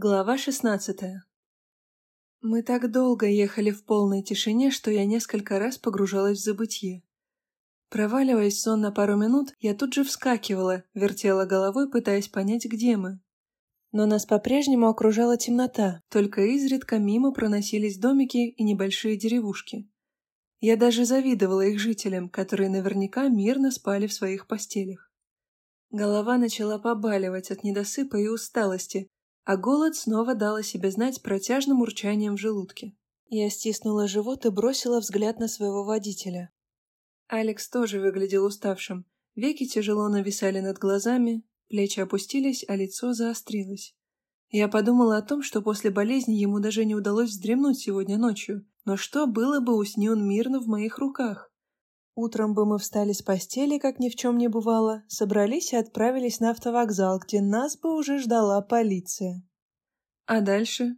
Глава шестнадцатая Мы так долго ехали в полной тишине, что я несколько раз погружалась в забытье. Проваливаясь в сон на пару минут, я тут же вскакивала, вертела головой, пытаясь понять, где мы. Но нас по-прежнему окружала темнота, только изредка мимо проносились домики и небольшие деревушки. Я даже завидовала их жителям, которые наверняка мирно спали в своих постелях. Голова начала побаливать от недосыпа и усталости, а голод снова дал о себе знать протяжным урчанием в желудке. Я стиснула живот и бросила взгляд на своего водителя. Алекс тоже выглядел уставшим. Веки тяжело нависали над глазами, плечи опустились, а лицо заострилось. Я подумала о том, что после болезни ему даже не удалось вздремнуть сегодня ночью, но что было бы, усни он мирно в моих руках? Утром бы мы встали с постели, как ни в чем не бывало, собрались и отправились на автовокзал, где нас бы уже ждала полиция. А дальше?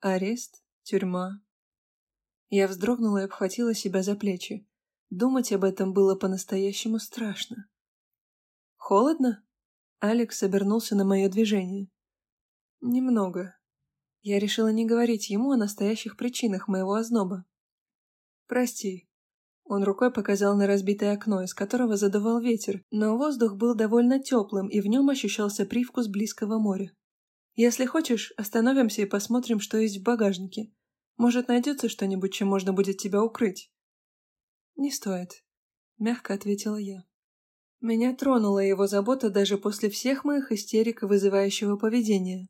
Арест? Тюрьма? Я вздрогнула и обхватила себя за плечи. Думать об этом было по-настоящему страшно. «Холодно?» Алекс обернулся на мое движение. «Немного». Я решила не говорить ему о настоящих причинах моего озноба. «Прости», он рукой показал на разбитое окно, из которого задувал ветер, но воздух был довольно теплым, и в нем ощущался привкус близкого моря. «Если хочешь, остановимся и посмотрим, что есть в багажнике. Может, найдется что-нибудь, чем можно будет тебя укрыть?» «Не стоит», — мягко ответила я. Меня тронула его забота даже после всех моих истерик и вызывающего поведения.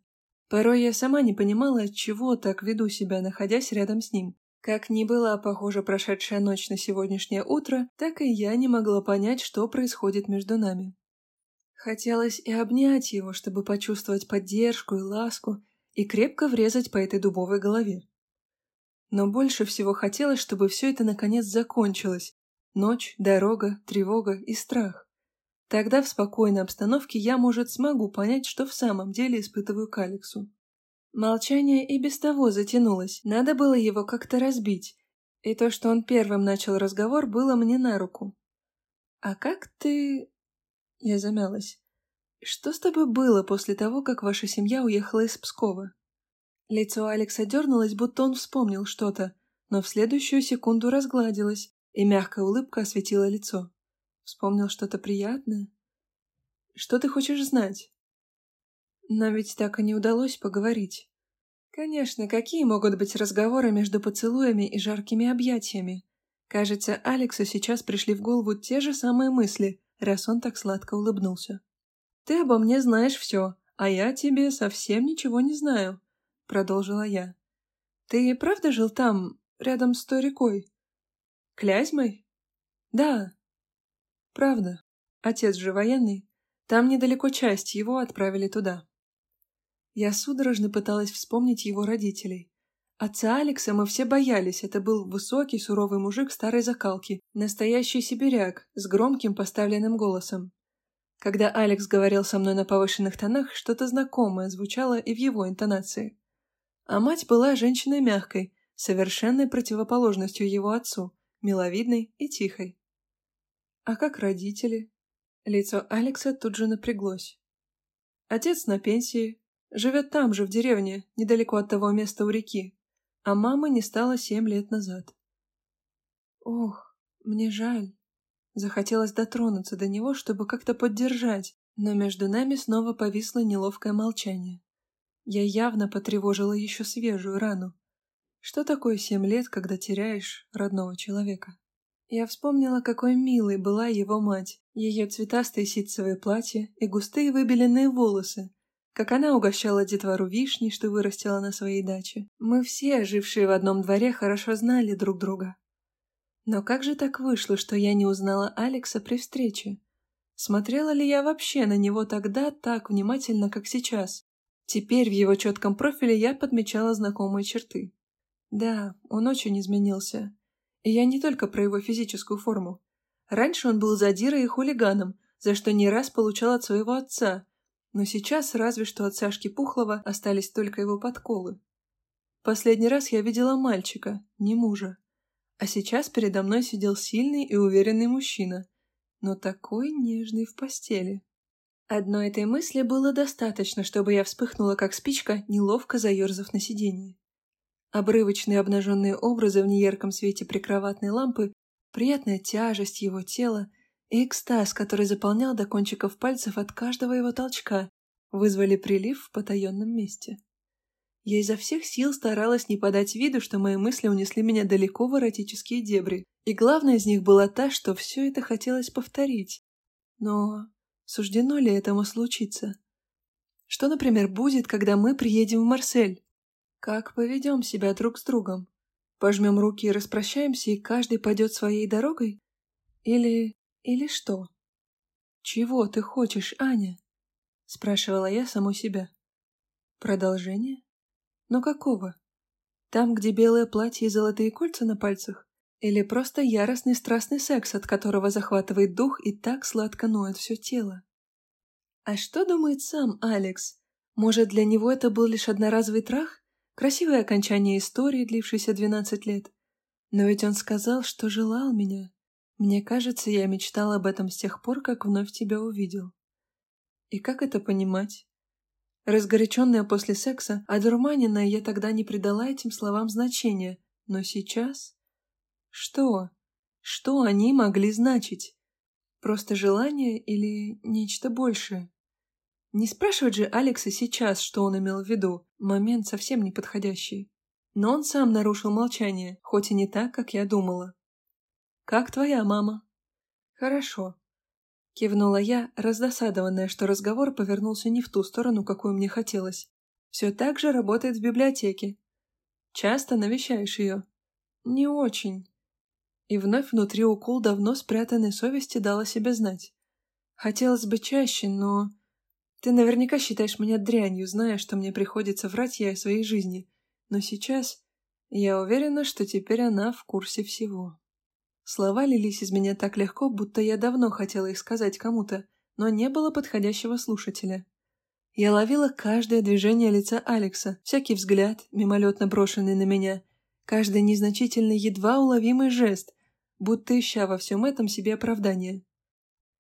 Порой я сама не понимала, от чего так веду себя, находясь рядом с ним. Как ни была похожа прошедшая ночь на сегодняшнее утро, так и я не могла понять, что происходит между нами. Хотелось и обнять его, чтобы почувствовать поддержку и ласку, и крепко врезать по этой дубовой голове. Но больше всего хотелось, чтобы все это наконец закончилось. Ночь, дорога, тревога и страх. Тогда в спокойной обстановке я, может, смогу понять, что в самом деле испытываю к Алексу. Молчание и без того затянулось, надо было его как-то разбить, и то, что он первым начал разговор, было мне на руку. «А как ты...» Я замялась. «Что с тобой было после того, как ваша семья уехала из Пскова?» Лицо Алекса дернулось, будто он вспомнил что-то, но в следующую секунду разгладилось, и мягкая улыбка осветила лицо. Вспомнил что-то приятное? «Что ты хочешь знать?» Нам ведь так и не удалось поговорить. Конечно, какие могут быть разговоры между поцелуями и жаркими объятиями? Кажется, Алексу сейчас пришли в голову те же самые мысли, раз он так сладко улыбнулся. «Ты обо мне знаешь все, а я тебе совсем ничего не знаю», — продолжила я. «Ты правда жил там, рядом с той рекой?» «Клязьмой?» «Да». «Правда. Отец же военный. Там недалеко часть, его отправили туда». Я судорожно пыталась вспомнить его родителей. Отца Алекса мы все боялись, это был высокий, суровый мужик старой закалки, настоящий сибиряк, с громким поставленным голосом. Когда Алекс говорил со мной на повышенных тонах, что-то знакомое звучало и в его интонации. А мать была женщиной мягкой, совершенной противоположностью его отцу, миловидной и тихой. А как родители? Лицо Алекса тут же напряглось. Отец на пенсии, Живет там же, в деревне, недалеко от того места у реки. А мамы не стало семь лет назад. Ох, мне жаль. Захотелось дотронуться до него, чтобы как-то поддержать, но между нами снова повисло неловкое молчание. Я явно потревожила еще свежую рану. Что такое семь лет, когда теряешь родного человека? Я вспомнила, какой милой была его мать, ее цветастые ситцевые платья и густые выбеленные волосы, как она угощала детвору вишней, что вырастила на своей даче. Мы все, жившие в одном дворе, хорошо знали друг друга. Но как же так вышло, что я не узнала Алекса при встрече? Смотрела ли я вообще на него тогда так внимательно, как сейчас? Теперь в его четком профиле я подмечала знакомые черты. Да, он очень изменился. И я не только про его физическую форму. Раньше он был задирой и хулиганом, за что не раз получал от своего отца – но сейчас разве что от Сашки Пухлова остались только его подколы. Последний раз я видела мальчика, не мужа. А сейчас передо мной сидел сильный и уверенный мужчина, но такой нежный в постели. Одной этой мысли было достаточно, чтобы я вспыхнула, как спичка, неловко заерзав на сиденье. Обрывочные обнаженные образы в неярком свете прикроватной лампы, приятная тяжесть его тела и экстаз, который заполнял до кончиков пальцев от каждого его толчка, вызвали прилив в потаенном месте. Я изо всех сил старалась не подать виду, что мои мысли унесли меня далеко в эротические дебри, и главное из них была та, что все это хотелось повторить. Но суждено ли этому случиться? Что, например, будет, когда мы приедем в Марсель? Как поведем себя друг с другом? Пожмем руки и распрощаемся, и каждый пойдет своей дорогой? Или... или что? «Чего ты хочешь, Аня?» — спрашивала я саму себя. «Продолжение?» Но какого? Там, где белое платье и золотые кольца на пальцах? Или просто яростный страстный секс, от которого захватывает дух и так сладко ноет все тело? А что думает сам Алекс? Может, для него это был лишь одноразовый трах? Красивое окончание истории, длившейся двенадцать лет? Но ведь он сказал, что желал меня. Мне кажется, я мечтал об этом с тех пор, как вновь тебя увидел. И как это понимать? Разгоряченная после секса, одурманенная, я тогда не придала этим словам значения. Но сейчас... Что? Что они могли значить? Просто желание или нечто большее? Не спрашивать же Алекса сейчас, что он имел в виду. Момент совсем неподходящий. Но он сам нарушил молчание, хоть и не так, как я думала. «Как твоя мама?» «Хорошо. Кивнула я, раздосадованная, что разговор повернулся не в ту сторону, какую мне хотелось. Все так же работает в библиотеке. Часто навещаешь ее? Не очень. И вновь внутри укол давно спрятанной совести дала себе знать. Хотелось бы чаще, но... Ты наверняка считаешь меня дрянью, зная, что мне приходится врать ей о своей жизни. Но сейчас я уверена, что теперь она в курсе всего. Слова лились из меня так легко, будто я давно хотела их сказать кому-то, но не было подходящего слушателя. Я ловила каждое движение лица Алекса, всякий взгляд, мимолетно брошенный на меня, каждый незначительный, едва уловимый жест, будто ища во всем этом себе оправдание.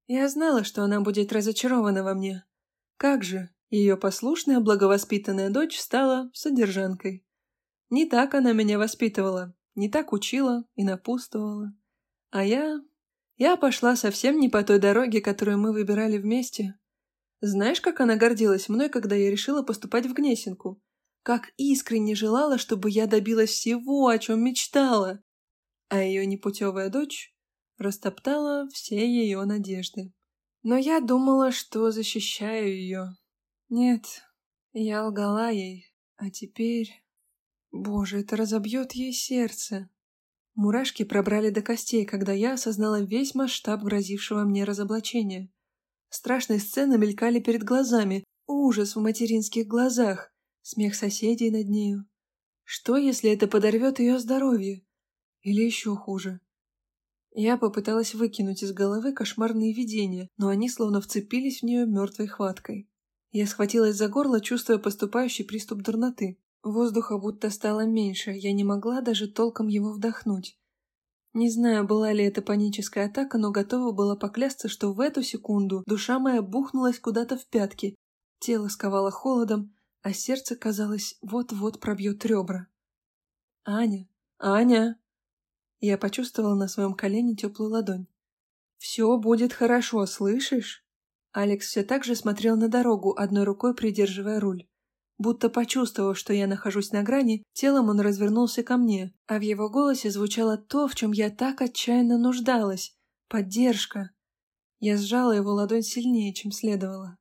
Я знала, что она будет разочарована во мне. Как же, ее послушная, благовоспитанная дочь стала содержанкой. Не так она меня воспитывала, не так учила и напутствовала. А я... Я пошла совсем не по той дороге, которую мы выбирали вместе. Знаешь, как она гордилась мной, когда я решила поступать в Гнесинку? Как искренне желала, чтобы я добилась всего, о чем мечтала. А ее непутевая дочь растоптала все ее надежды. Но я думала, что защищаю ее. Нет, я лгала ей, а теперь... Боже, это разобьет ей сердце. Мурашки пробрали до костей, когда я осознала весь масштаб грозившего мне разоблачения. Страшные сцены мелькали перед глазами, ужас в материнских глазах, смех соседей над нею. Что, если это подорвет ее здоровье? Или еще хуже? Я попыталась выкинуть из головы кошмарные видения, но они словно вцепились в нее мертвой хваткой. Я схватилась за горло, чувствуя поступающий приступ дурноты. Воздуха будто стало меньше, я не могла даже толком его вдохнуть. Не знаю, была ли это паническая атака, но готова была поклясться, что в эту секунду душа моя бухнулась куда-то в пятки, тело сковало холодом, а сердце, казалось, вот-вот пробьет ребра. «Аня! Аня!» Я почувствовала на своем колене теплую ладонь. «Все будет хорошо, слышишь?» Алекс все так же смотрел на дорогу, одной рукой придерживая руль. Будто почувствовав, что я нахожусь на грани, телом он развернулся ко мне, а в его голосе звучало то, в чем я так отчаянно нуждалась — поддержка. Я сжала его ладонь сильнее, чем следовало.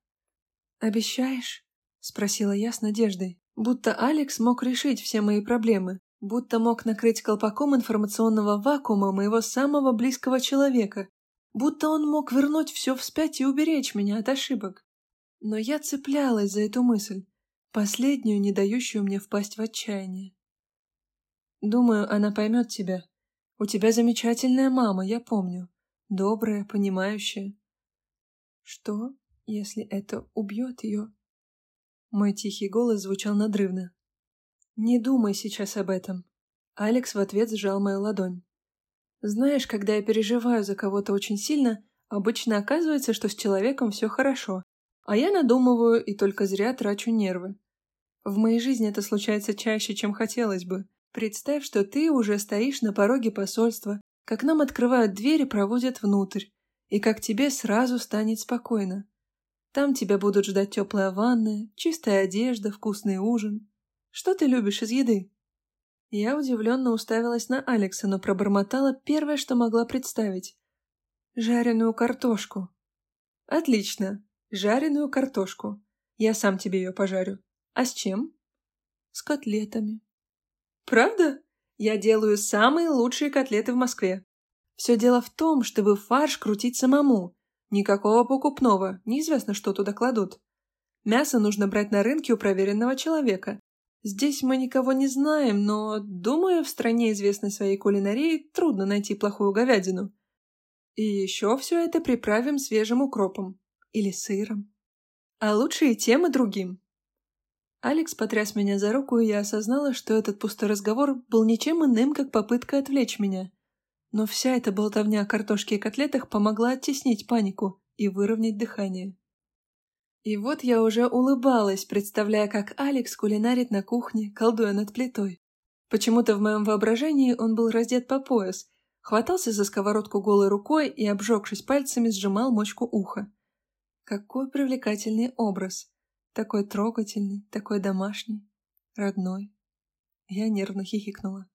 «Обещаешь?» — спросила я с надеждой. Будто Алекс мог решить все мои проблемы, будто мог накрыть колпаком информационного вакуума моего самого близкого человека, будто он мог вернуть все вспять и уберечь меня от ошибок. Но я цеплялась за эту мысль последнюю, не дающую мне впасть в отчаяние. Думаю, она поймет тебя. У тебя замечательная мама, я помню. Добрая, понимающая. Что, если это убьет ее? Мой тихий голос звучал надрывно. Не думай сейчас об этом. Алекс в ответ сжал мою ладонь. Знаешь, когда я переживаю за кого-то очень сильно, обычно оказывается, что с человеком все хорошо. А я надумываю и только зря трачу нервы. В моей жизни это случается чаще, чем хотелось бы. Представь, что ты уже стоишь на пороге посольства, как нам открывают дверь и проводят внутрь, и как тебе сразу станет спокойно. Там тебя будут ждать теплая ванная, чистая одежда, вкусный ужин. Что ты любишь из еды? Я удивленно уставилась на Алекса, но пробормотала первое, что могла представить. Жареную картошку. Отлично. Жареную картошку. Я сам тебе ее пожарю. А с чем? С котлетами. Правда? Я делаю самые лучшие котлеты в Москве. Все дело в том, чтобы фарш крутить самому. Никакого покупного, неизвестно, что туда кладут. Мясо нужно брать на рынке у проверенного человека. Здесь мы никого не знаем, но, думаю, в стране, известной своей кулинарией, трудно найти плохую говядину. И еще все это приправим свежим укропом. Или сыром. А лучше и тем, и другим. Алекс потряс меня за руку, и я осознала, что этот пустой разговор был ничем иным, как попытка отвлечь меня. Но вся эта болтовня о картошке и котлетах помогла оттеснить панику и выровнять дыхание. И вот я уже улыбалась, представляя, как Алекс кулинарит на кухне, колдуя над плитой. Почему-то в моем воображении он был раздет по пояс, хватался за сковородку голой рукой и, обжегшись пальцами, сжимал мочку уха. Какой привлекательный образ! Такой трогательный, такой домашний, родной. Я нервно хихикнула.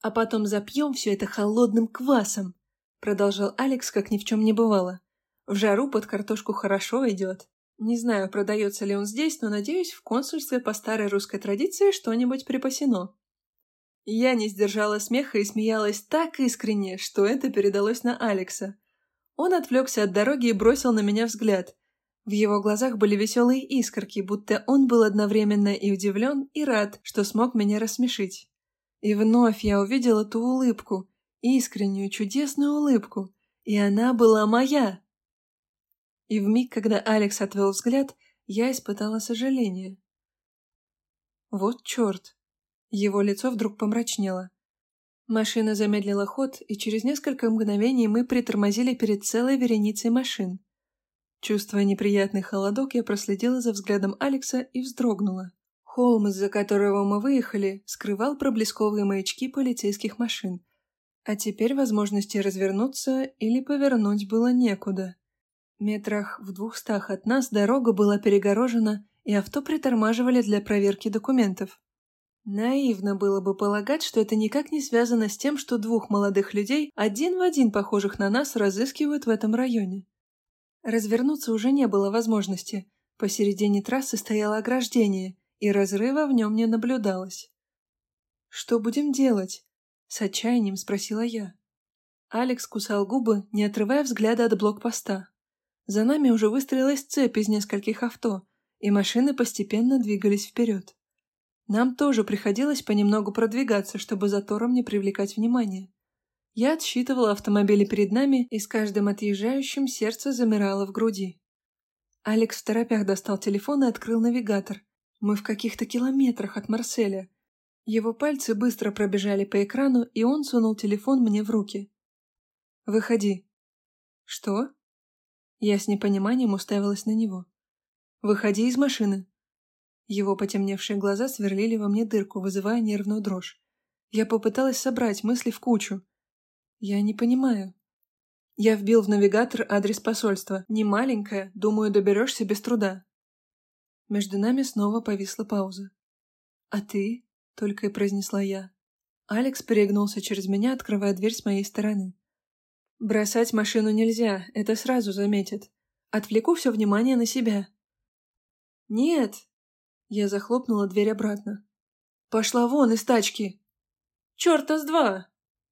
«А потом запьем все это холодным квасом», — продолжал Алекс, как ни в чем не бывало. «В жару под картошку хорошо идет. Не знаю, продается ли он здесь, но, надеюсь, в консульстве по старой русской традиции что-нибудь припасено». Я не сдержала смеха и смеялась так искренне, что это передалось на Алекса. Он отвлекся от дороги и бросил на меня взгляд. В его глазах были веселые искорки, будто он был одновременно и удивлен, и рад, что смог меня рассмешить. И вновь я увидела ту улыбку, искреннюю, чудесную улыбку, и она была моя. И в миг, когда Алекс отвел взгляд, я испытала сожаление. Вот черт! Его лицо вдруг помрачнело. Машина замедлила ход, и через несколько мгновений мы притормозили перед целой вереницей машин. Чувствуя неприятный холодок, я проследила за взглядом Алекса и вздрогнула. Холм, из-за которого мы выехали, скрывал проблесковые маячки полицейских машин. А теперь возможности развернуться или повернуть было некуда. Метрах в двухстах от нас дорога была перегорожена, и авто притормаживали для проверки документов. Наивно было бы полагать, что это никак не связано с тем, что двух молодых людей, один в один похожих на нас, разыскивают в этом районе. Развернуться уже не было возможности. Посередине трассы стояло ограждение, и разрыва в нем не наблюдалось. «Что будем делать?» — с отчаянием спросила я. Алекс кусал губы, не отрывая взгляда от блокпоста. За нами уже выстроилась цепь из нескольких авто, и машины постепенно двигались вперед. Нам тоже приходилось понемногу продвигаться, чтобы затором не привлекать внимания. Я отсчитывала автомобили перед нами, и с каждым отъезжающим сердце замирало в груди. Алекс в торопях достал телефон и открыл навигатор. Мы в каких-то километрах от Марселя. Его пальцы быстро пробежали по экрану, и он сунул телефон мне в руки. «Выходи». «Что?» Я с непониманием уставилась на него. «Выходи из машины». Его потемневшие глаза сверлили во мне дырку, вызывая нервную дрожь. Я попыталась собрать мысли в кучу, я не понимаю. Я вбил в навигатор адрес посольства. Не маленькое, думаю, доберешься без труда. Между нами снова повисла пауза. «А ты?» — только и произнесла я. Алекс перегнулся через меня, открывая дверь с моей стороны. «Бросать машину нельзя, это сразу заметят. Отвлеку все внимание на себя». «Нет!» Я захлопнула дверь обратно. «Пошла вон из тачки!» «Черта с два!»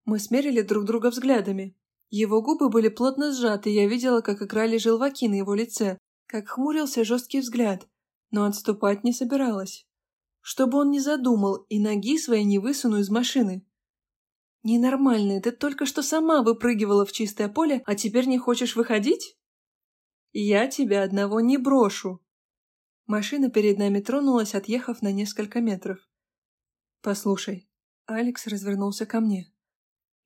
Мы смерили друг друга взглядами. Его губы были плотно сжаты, я видела, как играли желваки на его лице, как хмурился жесткий взгляд, но отступать не собиралась. Чтобы он не задумал и ноги свои не высуну из машины. Ненормальная, ты только что сама выпрыгивала в чистое поле, а теперь не хочешь выходить? Я тебя одного не брошу. Машина перед нами тронулась, отъехав на несколько метров. Послушай, Алекс развернулся ко мне.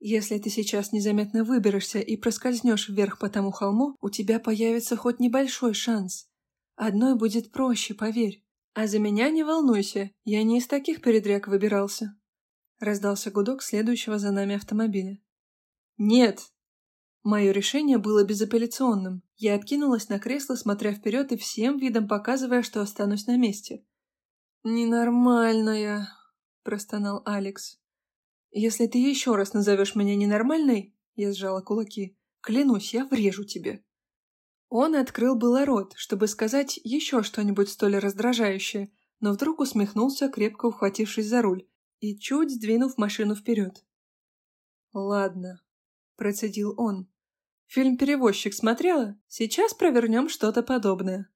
Если ты сейчас незаметно выберешься и проскользнешь вверх по тому холму, у тебя появится хоть небольшой шанс. Одной будет проще, поверь. А за меня не волнуйся, я не из таких передряг выбирался. Раздался гудок следующего за нами автомобиля. Нет! Мое решение было безапелляционным. Я откинулась на кресло, смотря вперед и всем видом показывая, что останусь на месте. «Ненормальная», — простонал Алекс. «Если ты еще раз назовешь меня ненормальной», — я сжала кулаки, — «клянусь, я врежу тебе». Он открыл было рот, чтобы сказать еще что-нибудь столь раздражающее, но вдруг усмехнулся, крепко ухватившись за руль, и чуть сдвинув машину вперед. «Ладно», — процедил он. «Фильм «Перевозчик» смотрела? Сейчас провернем что-то подобное».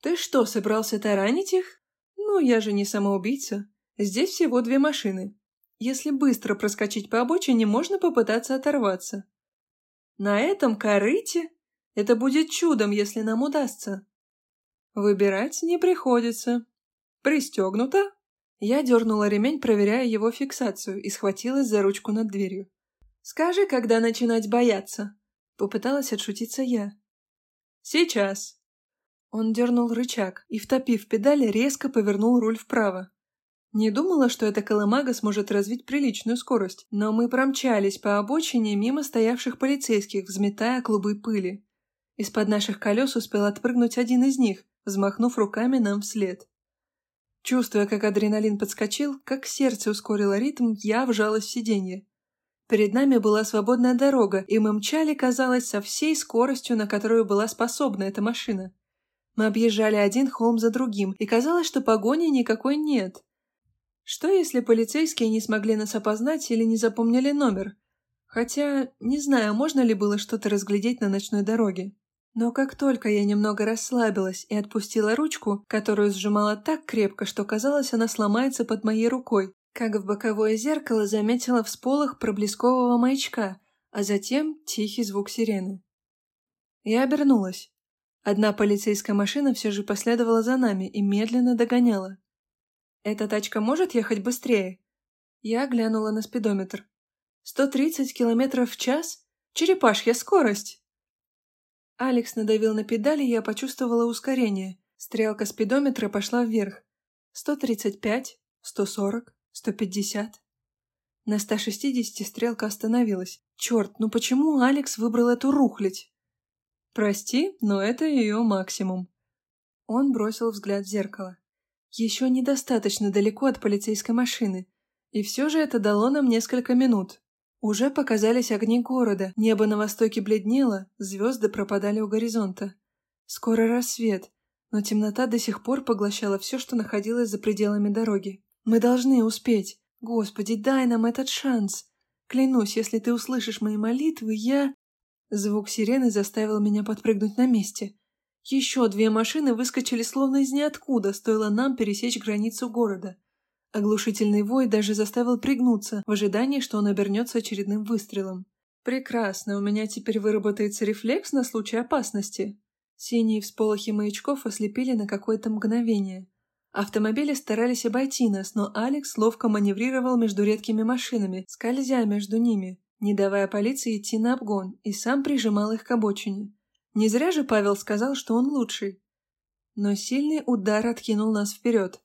«Ты что, собрался таранить их? Ну, я же не самоубийца. Здесь всего две машины. Если быстро проскочить по обочине, можно попытаться оторваться. На этом корыте это будет чудом, если нам удастся. Выбирать не приходится. Пристегнуто? Я дернула ремень, проверяя его фиксацию, и схватилась за ручку над дверью. «Скажи, когда начинать бояться?» Попыталась отшутиться я. «Сейчас». Он дернул рычаг и, втопив педали, резко повернул руль вправо. Не думала, что эта колымага сможет развить приличную скорость, но мы промчались по обочине мимо стоявших полицейских, взметая клубы пыли. Из-под наших колес успел отпрыгнуть один из них, взмахнув руками нам вслед. Чувствуя, как адреналин подскочил, как сердце ускорило ритм, я вжалась в сиденье. Перед нами была свободная дорога, и мы мчали, казалось, со всей скоростью, на которую была способна эта машина. Мы объезжали один холм за другим, и казалось, что погони никакой нет. Что, если полицейские не смогли нас опознать или не запомнили номер? Хотя, не знаю, можно ли было что-то разглядеть на ночной дороге. Но как только я немного расслабилась и отпустила ручку, которую сжимала так крепко, что казалось, она сломается под моей рукой, как в боковое зеркало заметила всполох проблескового маячка, а затем тихий звук сирены. Я обернулась. Одна полицейская машина все же последовала за нами и медленно догоняла. «Эта тачка может ехать быстрее?» Я глянула на спидометр. «Сто тридцать километров в час? Черепашья скорость!» Алекс надавил на педали, и я почувствовала ускорение. Стрелка спидометра пошла вверх. 135, 140, 150. На 160 стрелка остановилась. Черт, ну почему Алекс выбрал эту рухлядь? Прости, но это ее максимум. Он бросил взгляд в зеркало. Еще недостаточно далеко от полицейской машины. И все же это дало нам несколько минут. Уже показались огни города, небо на востоке бледнело, звезды пропадали у горизонта. Скоро рассвет, но темнота до сих пор поглощала все, что находилось за пределами дороги. Мы должны успеть. Господи, дай нам этот шанс. Клянусь, если ты услышишь мои молитвы, я... Звук сирены заставил меня подпрыгнуть на месте. Еще две машины выскочили словно из ниоткуда, стоило нам пересечь границу города. Оглушительный вой даже заставил пригнуться, в ожидании, что он обернется очередным выстрелом. «Прекрасно, у меня теперь выработается рефлекс на случай опасности». Синие всполохи маячков ослепили на какое-то мгновение. Автомобили старались обойти нас, но Алекс ловко маневрировал между редкими машинами, скользя между ними, не давая полиции идти на обгон, и сам прижимал их к обочине. Не зря же Павел сказал, что он лучший. Но сильный удар откинул нас вперед.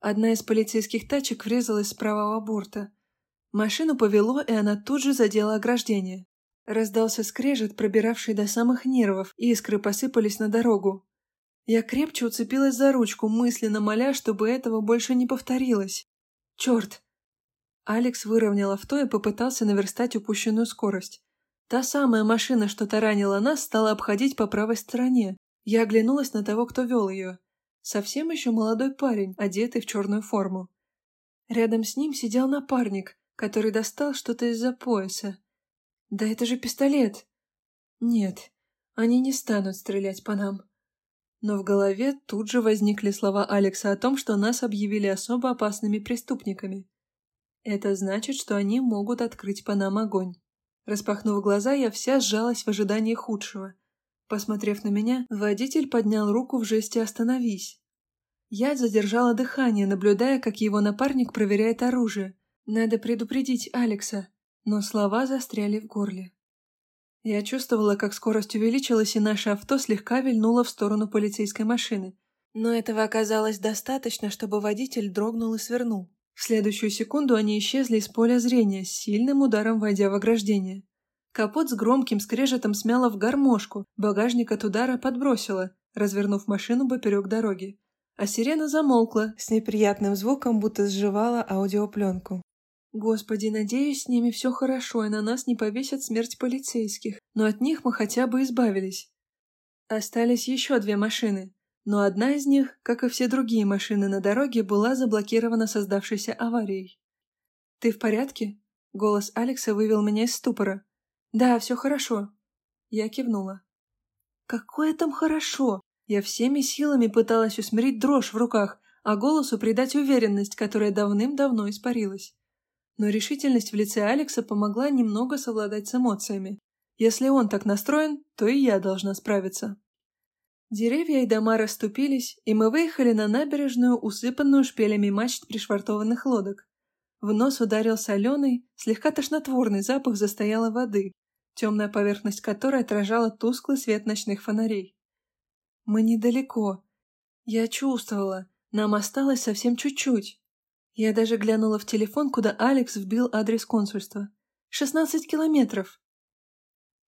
Одна из полицейских тачек врезалась с правого борта. Машину повело, и она тут же задела ограждение. Раздался скрежет, пробиравший до самых нервов, и искры посыпались на дорогу. Я крепче уцепилась за ручку, мысленно моля, чтобы этого больше не повторилось. Черт! Алекс выровнял авто и попытался наверстать упущенную скорость. Та самая машина, что таранила нас, стала обходить по правой стороне. Я оглянулась на того, кто вел ее. Совсем еще молодой парень, одетый в черную форму. Рядом с ним сидел напарник, который достал что-то из-за пояса. Да это же пистолет! Нет, они не станут стрелять по нам. Но в голове тут же возникли слова Алекса о том, что нас объявили особо опасными преступниками. Это значит, что они могут открыть по нам огонь. Распахнув глаза, я вся сжалась в ожидании худшего. Посмотрев на меня, водитель поднял руку в жесте «Остановись». Я задержала дыхание, наблюдая, как его напарник проверяет оружие. Надо предупредить Алекса, но слова застряли в горле. Я чувствовала, как скорость увеличилась, и наше авто слегка вильнуло в сторону полицейской машины. Но этого оказалось достаточно, чтобы водитель дрогнул и свернул. В следующую секунду они исчезли из поля зрения, с сильным ударом войдя в ограждение. Капот с громким скрежетом смяло в гармошку, багажник от удара подбросило, развернув машину поперек дороги. А сирена замолкла, с неприятным звуком, будто сживала аудиопленку. Господи, надеюсь, с ними все хорошо, и на нас не повесят смерть полицейских, но от них мы хотя бы избавились. Остались еще две машины, но одна из них, как и все другие машины на дороге, была заблокирована создавшейся аварией. «Ты в порядке?» Голос Алекса вывел меня из ступора. «Да, все хорошо». Я кивнула. «Какое там хорошо?» Я всеми силами пыталась усмирить дрожь в руках, а голосу придать уверенность, которая давным-давно испарилась. Но решительность в лице Алекса помогла немного совладать с эмоциями. Если он так настроен, то и я должна справиться. Деревья и дома расступились, и мы выехали на набережную, усыпанную шпилями мачт пришвартованных лодок. В нос ударил соленый, слегка тошнотворный запах застоялой воды, темная поверхность которой отражала тусклый свет ночных фонарей. Мы недалеко. Я чувствовала, нам осталось совсем чуть-чуть. Я даже глянула в телефон, куда Алекс вбил адрес консульства. Шестнадцать километров.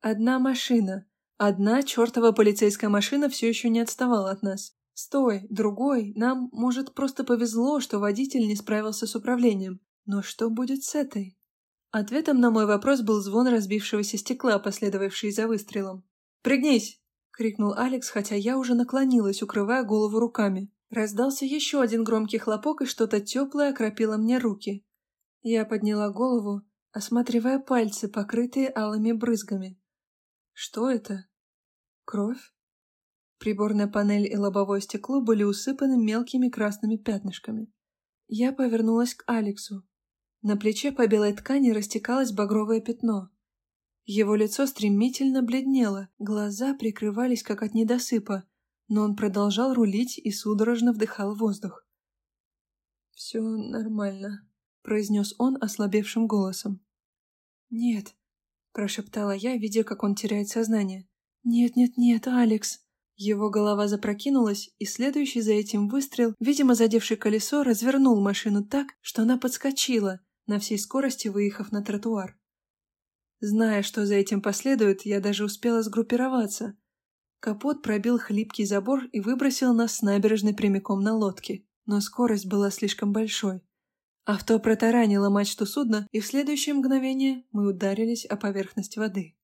Одна машина. Одна чертова полицейская машина все еще не отставала от нас. Стой, другой, нам, может, просто повезло, что водитель не справился с управлением. Но что будет с этой? Ответом на мой вопрос был звон разбившегося стекла, последовавший за выстрелом. «Пригнись!» — крикнул Алекс, хотя я уже наклонилась, укрывая голову руками. Раздался еще один громкий хлопок, и что-то теплое окропило мне руки. Я подняла голову, осматривая пальцы, покрытые алыми брызгами. Что это? Кровь? Приборная панель и лобовое стекло были усыпаны мелкими красными пятнышками. Я повернулась к Алексу. На плече по белой ткани растекалось багровое пятно. Его лицо стремительно бледнело, глаза прикрывались как от недосыпа, но он продолжал рулить и судорожно вдыхал воздух. «Все нормально», — произнес он ослабевшим голосом. «Нет», — прошептала я, видя, как он теряет сознание. «Нет-нет-нет, Алекс!» Его голова запрокинулась, и следующий за этим выстрел, видимо, задевший колесо, развернул машину так, что она подскочила, на всей скорости выехав на тротуар. Зная, что за этим последует, я даже успела сгруппироваться. Капот пробил хлипкий забор и выбросил нас с набережной прямиком на лодке, но скорость была слишком большой. Авто протаранило мачту судна, и в следующее мгновение мы ударились о поверхность воды.